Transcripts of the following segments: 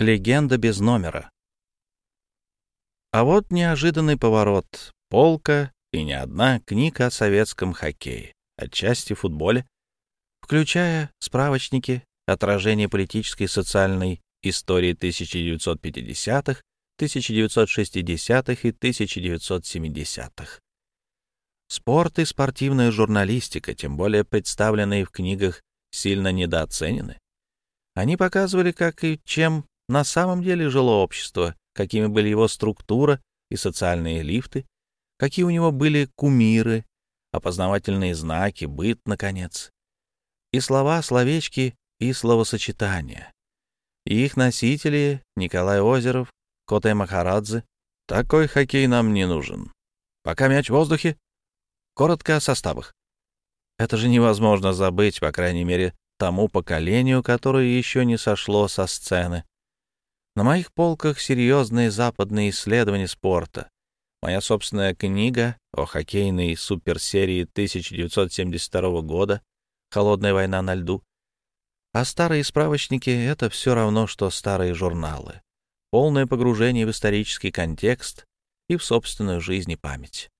Легенда без номера. А вот неожиданный поворот. Полка и не одна книга о советском хоккее, отчасти футболе, включая справочники, отражение политической и социальной истории 1950-х, 1960-х и 1970-х. Спорт и спортивная журналистика, тем более представленные в книгах, сильно недооценены. Они показывали, как и чем на самом деле жило общество, какими были его структура и социальные лифты, какие у него были кумиры, опознавательные знаки, быт, наконец. И слова, словечки и словосочетания. И их носители — Николай Озеров, Котай Махарадзе. Такой хоккей нам не нужен. Пока мяч в воздухе, Коротко о составах. Это же невозможно забыть, по крайней мере, тому поколению, которое еще не сошло со сцены. На моих полках серьезные западные исследования спорта. Моя собственная книга о хоккейной суперсерии 1972 года «Холодная война на льду». А старые справочники — это все равно, что старые журналы. Полное погружение в исторический контекст и в собственную жизнь и память.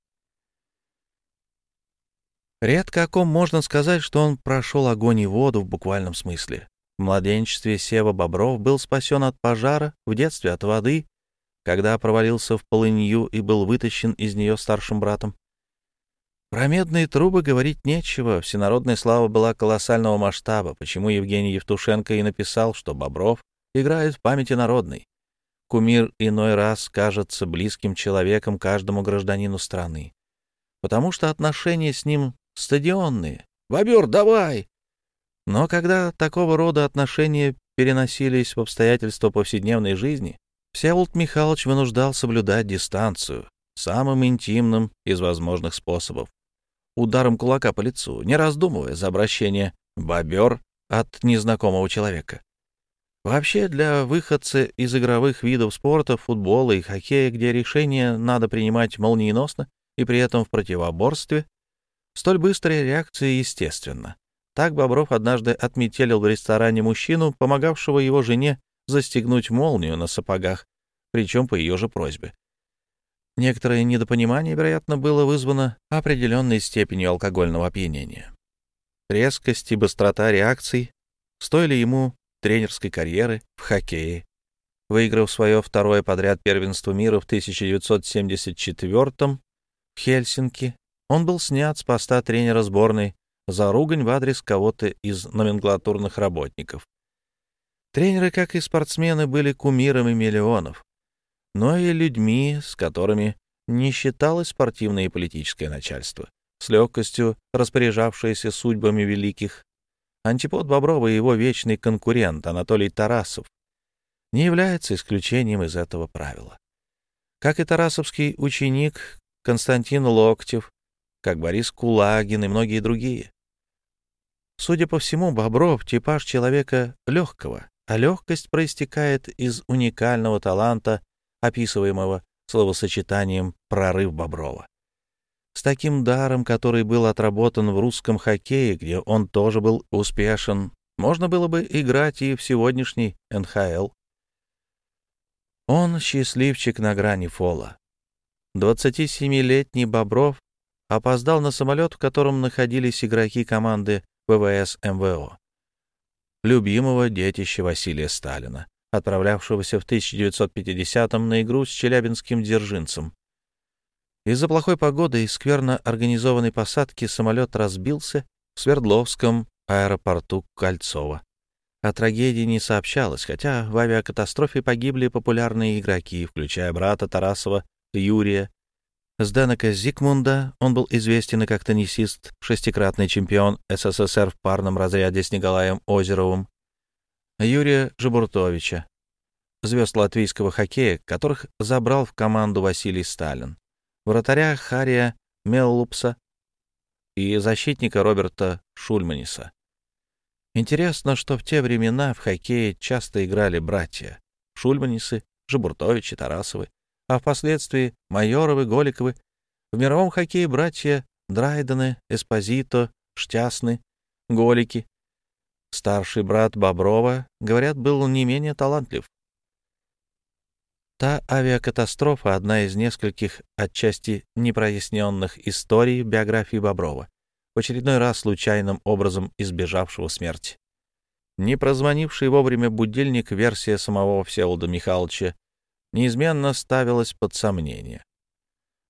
Редко о ком можно сказать, что он прошел огонь и воду в буквальном смысле. В младенчестве Сева Бобров был спасен от пожара, в детстве от воды, когда провалился в полынью и был вытащен из нее старшим братом. Про медные трубы говорить нечего, всенародная слава была колоссального масштаба, почему Евгений Евтушенко и написал, что Бобров играет в памяти народной. Кумир иной раз кажется близким человеком каждому гражданину страны, потому что отношения с ним стадионные. «Бобер, давай!» Но когда такого рода отношения переносились в обстоятельства повседневной жизни, Всеволод Михайлович вынуждал соблюдать дистанцию самым интимным из возможных способов. Ударом кулака по лицу, не раздумывая за обращение «бобер» от незнакомого человека. Вообще, для выходца из игровых видов спорта, футбола и хоккея, где решение надо принимать молниеносно и при этом в противоборстве, Столь быстрая реакция естественна. Так Бобров однажды отметелил в ресторане мужчину, помогавшего его жене застегнуть молнию на сапогах, причем по ее же просьбе. Некоторое недопонимание, вероятно, было вызвано определенной степенью алкогольного опьянения. Резкость и быстрота реакций стоили ему тренерской карьеры в хоккее. Выиграв свое второе подряд первенство мира в 1974 в Хельсинки, он был снят с поста тренера сборной за ругань в адрес кого-то из номенклатурных работников. Тренеры, как и спортсмены, были кумирами миллионов, но и людьми, с которыми не считалось спортивное и политическое начальство, с легкостью распоряжавшееся судьбами великих. Антипод Боброва и его вечный конкурент Анатолий Тарасов не является исключением из этого правила. Как и тарасовский ученик Константин Локтев, как Борис Кулагин и многие другие. Судя по всему, Бобров — типаж человека легкого, а легкость проистекает из уникального таланта, описываемого словосочетанием «прорыв Боброва». С таким даром, который был отработан в русском хоккее, где он тоже был успешен, можно было бы играть и в сегодняшний НХЛ. Он счастливчик на грани фола. 27-летний Бобров опоздал на самолет, в котором находились игроки команды ВВС МВО, любимого детища Василия Сталина, отправлявшегося в 1950-м на игру с челябинским дзержинцем. Из-за плохой погоды и скверно организованной посадки самолет разбился в Свердловском аэропорту Кольцово. О трагедии не сообщалось, хотя в авиакатастрофе погибли популярные игроки, включая брата Тарасова Юрия Сденека Зигмунда он был известен и как теннисист, шестикратный чемпион СССР в парном разряде с Николаем Озеровым, Юрия Жебуртовича, звезд латвийского хоккея, которых забрал в команду Василий Сталин, вратаря Хария Меллупса и защитника Роберта Шульманиса. Интересно, что в те времена в хоккее часто играли братья Шульманисы, Жебуртовичи, Тарасовы, а впоследствии Майоровы, Голиковы. В мировом хоккее братья Драйдены, Эспозито, Штясны, Голики. Старший брат Боброва, говорят, был не менее талантлив. Та авиакатастрофа — одна из нескольких отчасти непроясненных историй биографии Боброва, в очередной раз случайным образом избежавшего смерти. Не прозвонивший вовремя будильник версия самого Всеволода Михайловича неизменно ставилась под сомнение.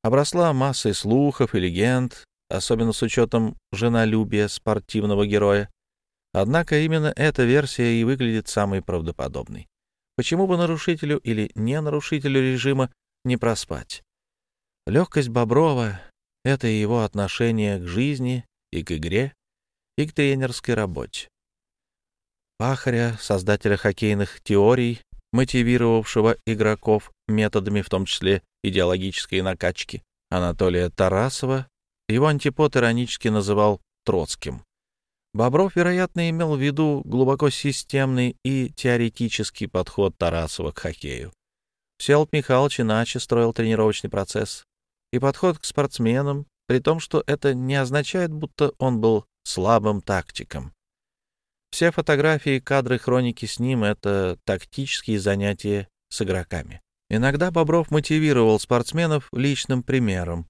Обросла массой слухов и легенд, особенно с учетом женолюбия спортивного героя. Однако именно эта версия и выглядит самой правдоподобной. Почему бы нарушителю или не нарушителю режима не проспать? Легкость Боброва — это его отношение к жизни и к игре, и к тренерской работе. Пахаря, создателя хоккейных теорий, мотивировавшего игроков методами, в том числе идеологической накачки, Анатолия Тарасова, его антипод иронически называл Троцким. Бобров, вероятно, имел в виду глубоко системный и теоретический подход Тарасова к хоккею. Всеволод Михайлович иначе строил тренировочный процесс и подход к спортсменам, при том, что это не означает, будто он был слабым тактиком. Все фотографии, кадры, хроники с ним — это тактические занятия с игроками. Иногда Бобров мотивировал спортсменов личным примером.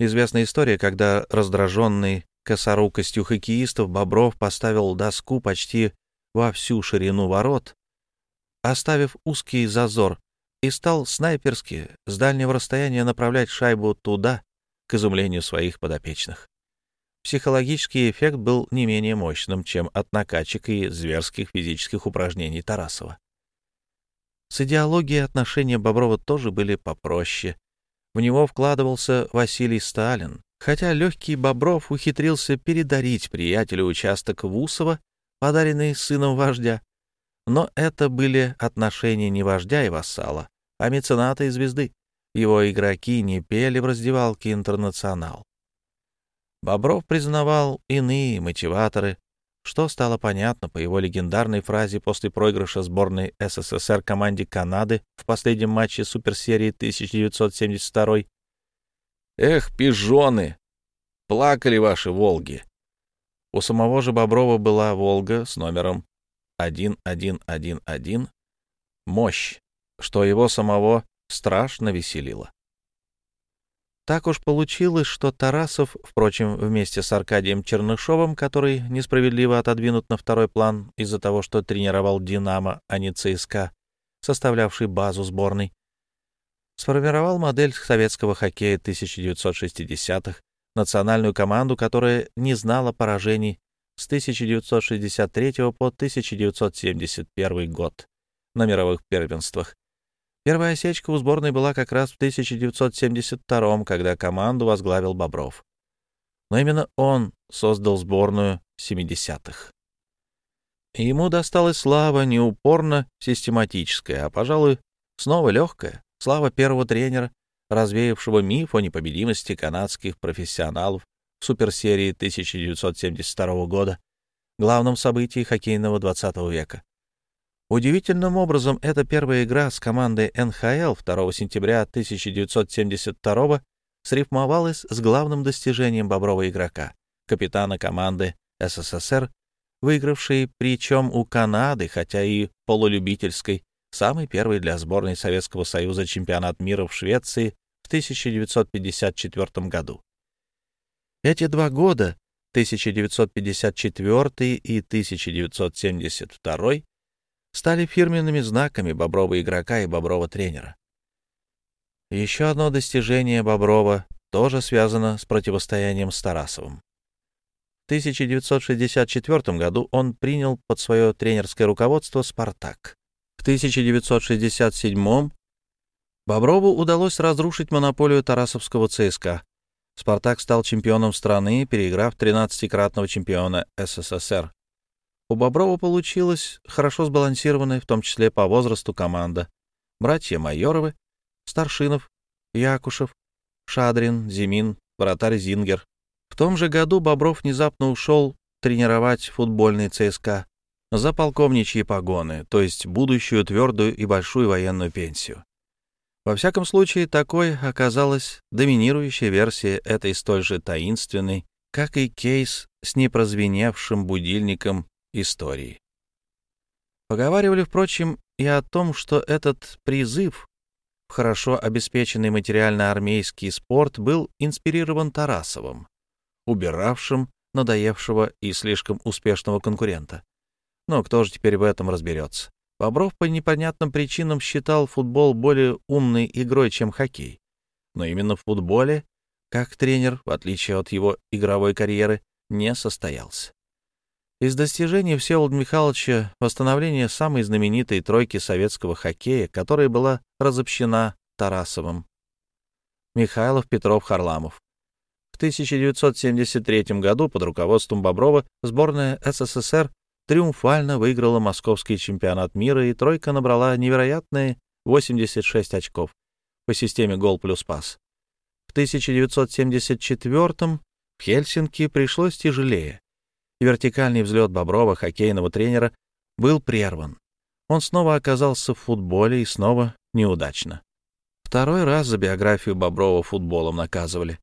Известная история, когда раздраженный косорукостью хоккеистов Бобров поставил доску почти во всю ширину ворот, оставив узкий зазор, и стал снайперски с дальнего расстояния направлять шайбу туда, к изумлению своих подопечных психологический эффект был не менее мощным, чем от накачек и зверских физических упражнений Тарасова. С идеологией отношения Боброва тоже были попроще. В него вкладывался Василий Сталин, хотя легкий Бобров ухитрился передарить приятелю участок Вусова, подаренный сыном вождя. Но это были отношения не вождя и вассала, а мецената и звезды. Его игроки не пели в раздевалке «Интернационал». Бобров признавал иные мотиваторы, что стало понятно по его легендарной фразе после проигрыша сборной СССР команде Канады в последнем матче суперсерии 1972 «Эх, пижоны! Плакали ваши «Волги». У самого же Боброва была «Волга» с номером 1111 «Мощь», что его самого страшно веселило. Так уж получилось, что Тарасов, впрочем, вместе с Аркадием Чернышовым, который несправедливо отодвинут на второй план из-за того, что тренировал «Динамо», а не ЦСКА, составлявший базу сборной, сформировал модель советского хоккея 1960-х, национальную команду, которая не знала поражений с 1963 по 1971 год на мировых первенствах Первая осечка у сборной была как раз в 1972 когда команду возглавил Бобров. Но именно он создал сборную 70-х. Ему досталась слава не упорно систематическая, а, пожалуй, снова легкая, слава первого тренера, развеявшего миф о непобедимости канадских профессионалов в суперсерии 1972 года, главном событии хоккейного XX века. Удивительным образом, эта первая игра с командой НХЛ 2 сентября 1972 срифмовалась с главным достижением бобрового игрока, капитана команды СССР, выигравшей, причем у Канады, хотя и полулюбительской, самый первый для сборной Советского Союза чемпионат мира в Швеции в 1954 году. Эти два года, 1954 и 1972, стали фирменными знаками Боброва игрока и Боброва тренера. Еще одно достижение Боброва тоже связано с противостоянием с Тарасовым. В 1964 году он принял под свое тренерское руководство «Спартак». В 1967 Боброву удалось разрушить монополию Тарасовского ЦСКА. «Спартак» стал чемпионом страны, переиграв 13-кратного чемпиона СССР у Боброва получилась хорошо сбалансированная, в том числе по возрасту, команда. Братья Майоровы, Старшинов, Якушев, Шадрин, Зимин, вратарь Зингер. В том же году Бобров внезапно ушел тренировать футбольный ЦСКА за полковничьи погоны, то есть будущую твердую и большую военную пенсию. Во всяком случае, такой оказалась доминирующая версия этой столь же таинственной, как и кейс с непрозвеневшим будильником истории. Поговаривали, впрочем, и о том, что этот призыв в хорошо обеспеченный материально-армейский спорт был инспирирован Тарасовым, убиравшим надоевшего и слишком успешного конкурента. Но кто же теперь в этом разберется? Бобров по непонятным причинам считал футбол более умной игрой, чем хоккей. Но именно в футболе, как тренер, в отличие от его игровой карьеры, не состоялся. Из достижений Всеволода Михайловича восстановление самой знаменитой тройки советского хоккея, которая была разобщена Тарасовым. Михайлов, Петров, Харламов. В 1973 году под руководством Боброва сборная СССР триумфально выиграла московский чемпионат мира, и тройка набрала невероятные 86 очков по системе гол плюс пас. В 1974 в Хельсинки пришлось тяжелее, и вертикальный взлет Боброва, хоккейного тренера, был прерван. Он снова оказался в футболе и снова неудачно. Второй раз за биографию Боброва футболом наказывали.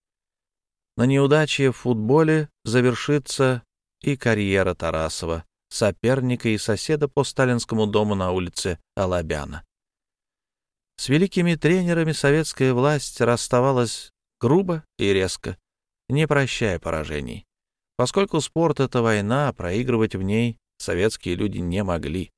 На неудаче в футболе завершится и карьера Тарасова, соперника и соседа по сталинскому дому на улице Алабяна. С великими тренерами советская власть расставалась грубо и резко, не прощая поражений. Поскольку спорт — это война, проигрывать в ней советские люди не могли.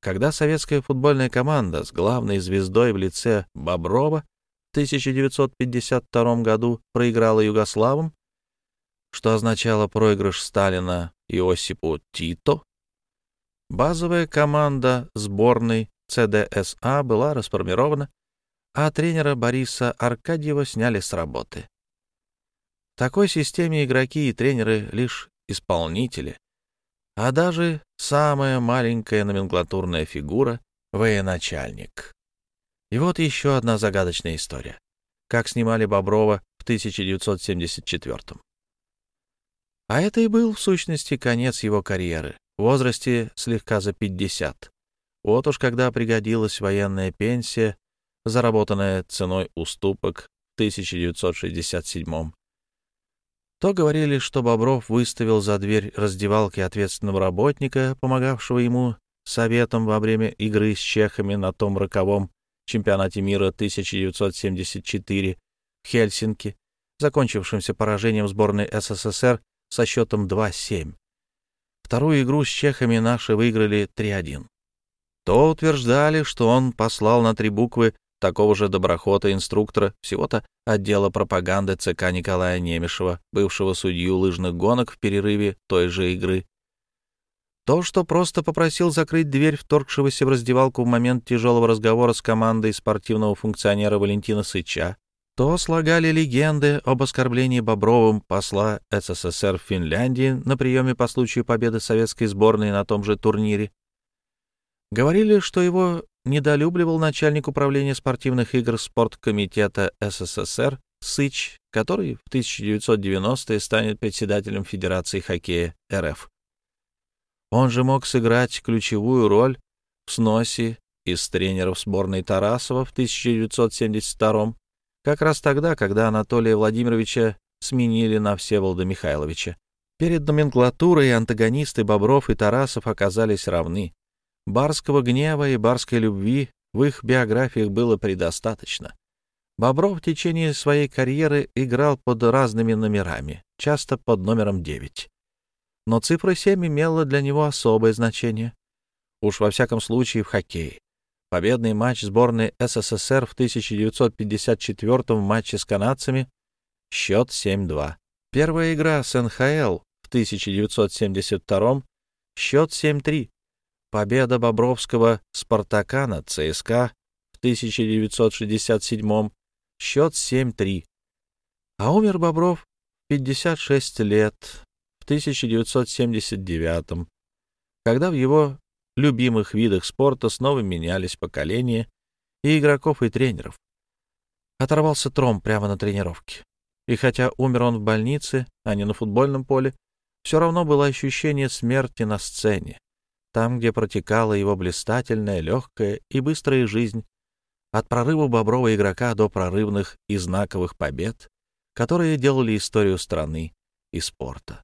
Когда советская футбольная команда с главной звездой в лице Боброва в 1952 году проиграла Югославам, что означало проигрыш Сталина Иосипу Тито, базовая команда сборной ЦДСА была расформирована, а тренера Бориса Аркадьева сняли с работы. В такой системе игроки и тренеры — лишь исполнители, а даже самая маленькая номенклатурная фигура — военачальник. И вот еще одна загадочная история. Как снимали Боброва в 1974 -м. А это и был, в сущности, конец его карьеры, в возрасте слегка за 50. Вот уж когда пригодилась военная пенсия, заработанная ценой уступок в 1967 -м. То говорили, что Бобров выставил за дверь раздевалки ответственного работника, помогавшего ему советом во время игры с чехами на том роковом чемпионате мира 1974 в Хельсинки, закончившемся поражением сборной СССР со счетом 2-7. Вторую игру с чехами наши выиграли 3-1. То утверждали, что он послал на три буквы такого же доброхота-инструктора всего-то отдела пропаганды ЦК Николая Немешева, бывшего судью лыжных гонок в перерыве той же игры. То, что просто попросил закрыть дверь вторгшегося в раздевалку в момент тяжелого разговора с командой спортивного функционера Валентина Сыча, то слагали легенды об оскорблении Бобровым посла СССР в Финляндии на приеме по случаю победы советской сборной на том же турнире. Говорили, что его недолюбливал начальник управления спортивных игр спорткомитета СССР Сыч, который в 1990-е станет председателем Федерации хоккея РФ. Он же мог сыграть ключевую роль в сносе из тренеров сборной Тарасова в 1972 как раз тогда, когда Анатолия Владимировича сменили на Всеволода Михайловича. Перед номенклатурой антагонисты Бобров и Тарасов оказались равны. Барского гнева и барской любви в их биографиях было предостаточно. Бобров в течение своей карьеры играл под разными номерами, часто под номером 9. Но цифра 7 имела для него особое значение. Уж во всяком случае в хоккее. Победный матч сборной СССР в 1954 матче с канадцами. Счет 7-2. Первая игра с НХЛ в 1972 счет 7-3. Победа Бобровского «Спартака» над ЦСКА в 1967 счет 7-3. А умер Бобров в 56 лет в 1979 когда в его любимых видах спорта снова менялись поколения и игроков, и тренеров. Оторвался тром прямо на тренировке. И хотя умер он в больнице, а не на футбольном поле, все равно было ощущение смерти на сцене, там, где протекала его блистательная, легкая и быстрая жизнь, от прорыва бобрового игрока до прорывных и знаковых побед, которые делали историю страны и спорта.